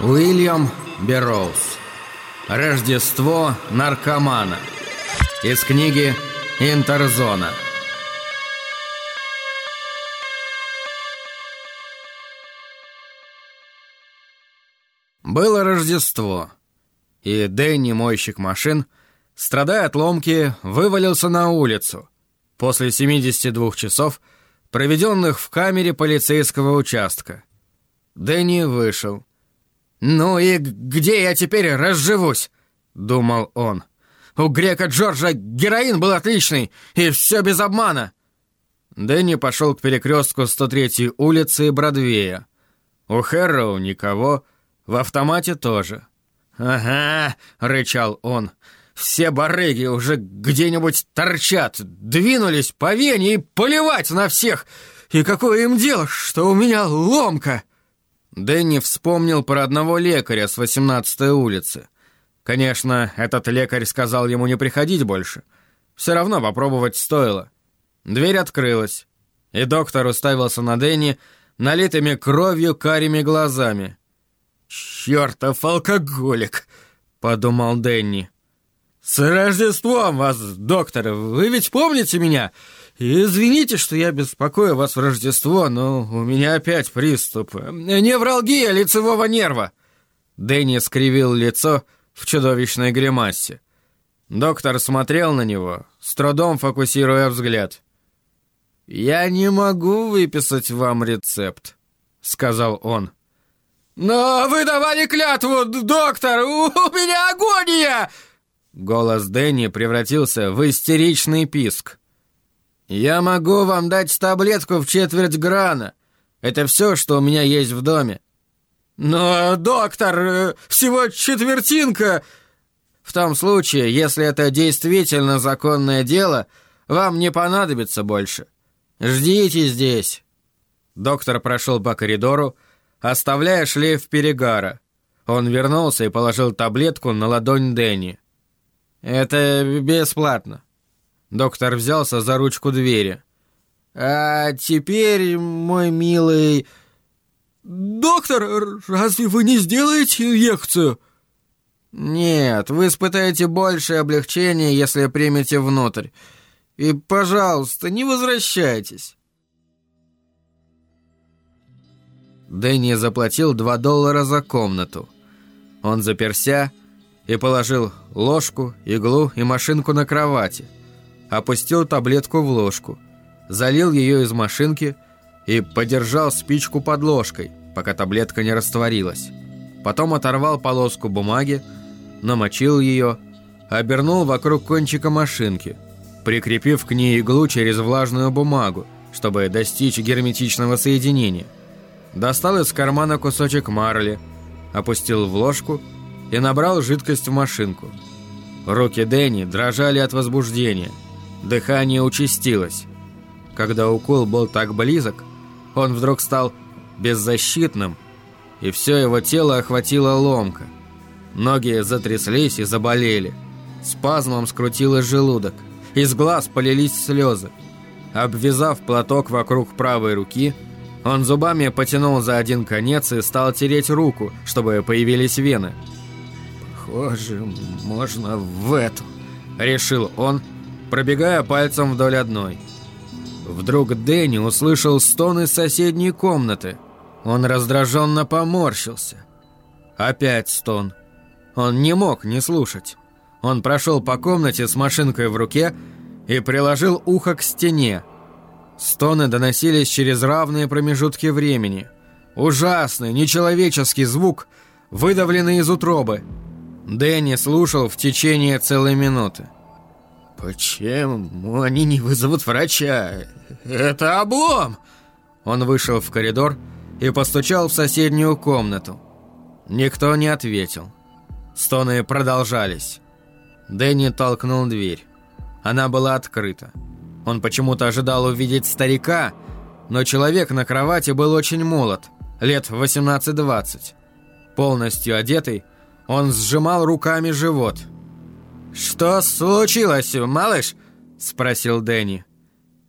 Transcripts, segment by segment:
Уильям Берроуз. Рождество наркомана. Из книги «Интерзона» Было Рождество, и Дэнни, мойщик машин, страдая от ломки, вывалился на улицу. После 72 часов, проведенных в камере полицейского участка. Дэнни вышел. «Ну и где я теперь разживусь?» — думал он. «У грека Джорджа героин был отличный, и все без обмана!» Дэнни пошел к перекрестку 103-й улицы Бродвея. У Хэрроу никого, в автомате тоже. «Ага», — рычал он, — «все барыги уже где-нибудь торчат, двинулись по вене и поливать на всех! И какое им дело, что у меня ломка?» Дэнни вспомнил про одного лекаря с 18-й улицы. Конечно, этот лекарь сказал ему не приходить больше. Все равно попробовать стоило. Дверь открылась, и доктор уставился на Дэнни налитыми кровью карими глазами. «Чертов алкоголик!» — подумал Дэнни. «С Рождеством вас, доктор! Вы ведь помните меня? «Извините, что я беспокою вас в Рождество, но у меня опять приступ. Невралгия лицевого нерва!» Дэнни скривил лицо в чудовищной гримасе. Доктор смотрел на него, с трудом фокусируя взгляд. «Я не могу выписать вам рецепт», — сказал он. «Но вы давали клятву, доктор! У меня агония!» Голос Дэнни превратился в истеричный писк. «Я могу вам дать таблетку в четверть грана. Это все, что у меня есть в доме». «Но, доктор, э, всего четвертинка...» «В том случае, если это действительно законное дело, вам не понадобится больше. Ждите здесь». Доктор прошел по коридору, оставляя шлейф перегара. Он вернулся и положил таблетку на ладонь Дэнни. «Это бесплатно. Доктор взялся за ручку двери. «А теперь, мой милый...» «Доктор, разве вы не сделаете инъекцию?» «Нет, вы испытаете большее облегчение, если примете внутрь. И, пожалуйста, не возвращайтесь». Дэнни заплатил два доллара за комнату. Он заперся и положил ложку, иглу и машинку на кровати – опустил таблетку в ложку, залил ее из машинки и подержал спичку под ложкой, пока таблетка не растворилась. Потом оторвал полоску бумаги, намочил ее, обернул вокруг кончика машинки, прикрепив к ней иглу через влажную бумагу, чтобы достичь герметичного соединения. Достал из кармана кусочек марли, опустил в ложку и набрал жидкость в машинку. Руки Дэнни дрожали от возбуждения – Дыхание участилось. Когда укол был так близок, он вдруг стал беззащитным, и все его тело охватила ломка. Ноги затряслись и заболели. Спазмом скрутило желудок. Из глаз полились слезы. Обвязав платок вокруг правой руки, он зубами потянул за один конец и стал тереть руку, чтобы появились вены. «Похоже, можно в эту», — решил он, — пробегая пальцем вдоль одной. Вдруг Дэнни услышал стон из соседней комнаты. Он раздраженно поморщился. Опять стон. Он не мог не слушать. Он прошел по комнате с машинкой в руке и приложил ухо к стене. Стоны доносились через равные промежутки времени. Ужасный, нечеловеческий звук, выдавленный из утробы. Дэнни слушал в течение целой минуты. «Почему они не вызовут врача? Это облом!» Он вышел в коридор и постучал в соседнюю комнату. Никто не ответил. Стоны продолжались. Дэнни толкнул дверь. Она была открыта. Он почему-то ожидал увидеть старика, но человек на кровати был очень молод, лет 18-20. Полностью одетый, он сжимал руками живот – «Что случилось, малыш?» – спросил Дэнни.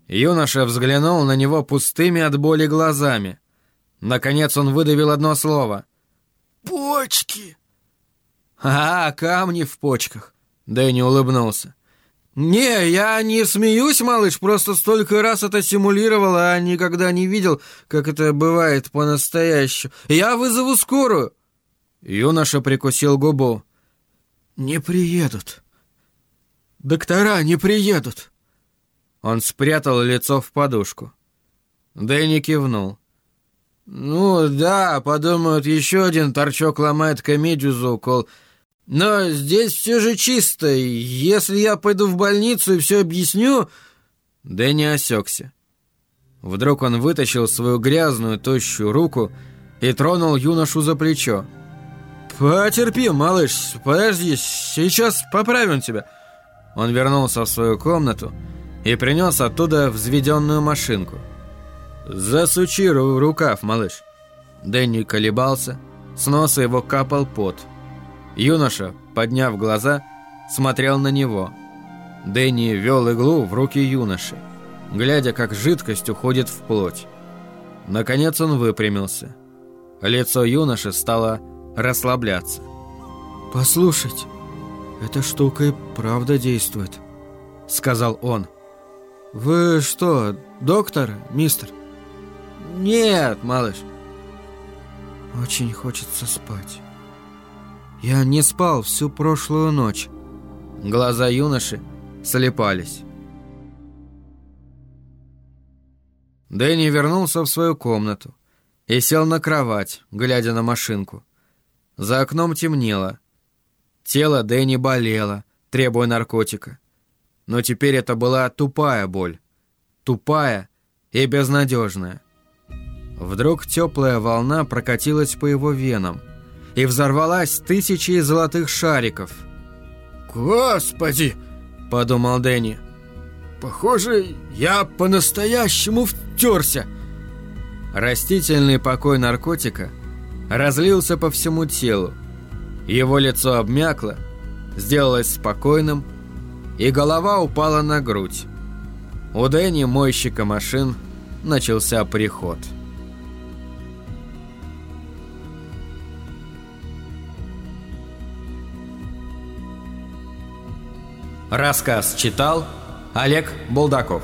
Юноша взглянул на него пустыми от боли глазами. Наконец он выдавил одно слово. «Почки!» «А, камни в почках!» Дэнни улыбнулся. «Не, я не смеюсь, малыш, просто столько раз это симулировал, а никогда не видел, как это бывает по-настоящему. Я вызову скорую!» Юноша прикусил губу. «Не приедут. Доктора не приедут». Он спрятал лицо в подушку. Дэнни кивнул. «Ну да, подумают, еще один торчок ломает комедию за укол. Но здесь все же чисто. Если я пойду в больницу и все объясню...» Дэнни осекся. Вдруг он вытащил свою грязную, тощую руку и тронул юношу за плечо. «Потерпи, малыш, подожди, сейчас поправим тебя». Он вернулся в свою комнату и принес оттуда взведенную машинку. «Засучи рукав, малыш». Дэнни колебался, с носа его капал пот. Юноша, подняв глаза, смотрел на него. Дэнни вел иглу в руки юноши, глядя, как жидкость уходит в плоть. Наконец он выпрямился. Лицо юноши стало расслабляться. «Послушайте, эта штука и правда действует», — сказал он. «Вы что, доктор, мистер?» «Нет, малыш». «Очень хочется спать. Я не спал всю прошлую ночь». Глаза юноши слепались. Дэнни вернулся в свою комнату и сел на кровать, глядя на машинку. За окном темнело. Тело Дэнни болело, требуя наркотика. Но теперь это была тупая боль. Тупая и безнадежная. Вдруг теплая волна прокатилась по его венам и взорвалась тысячей золотых шариков. «Господи!» – подумал Дэнни. «Похоже, я по-настоящему втерся!» Растительный покой наркотика разлился по всему телу. Его лицо обмякло, сделалось спокойным, и голова упала на грудь. У Дэнни, мойщика машин, начался приход. Рассказ читал Олег Булдаков.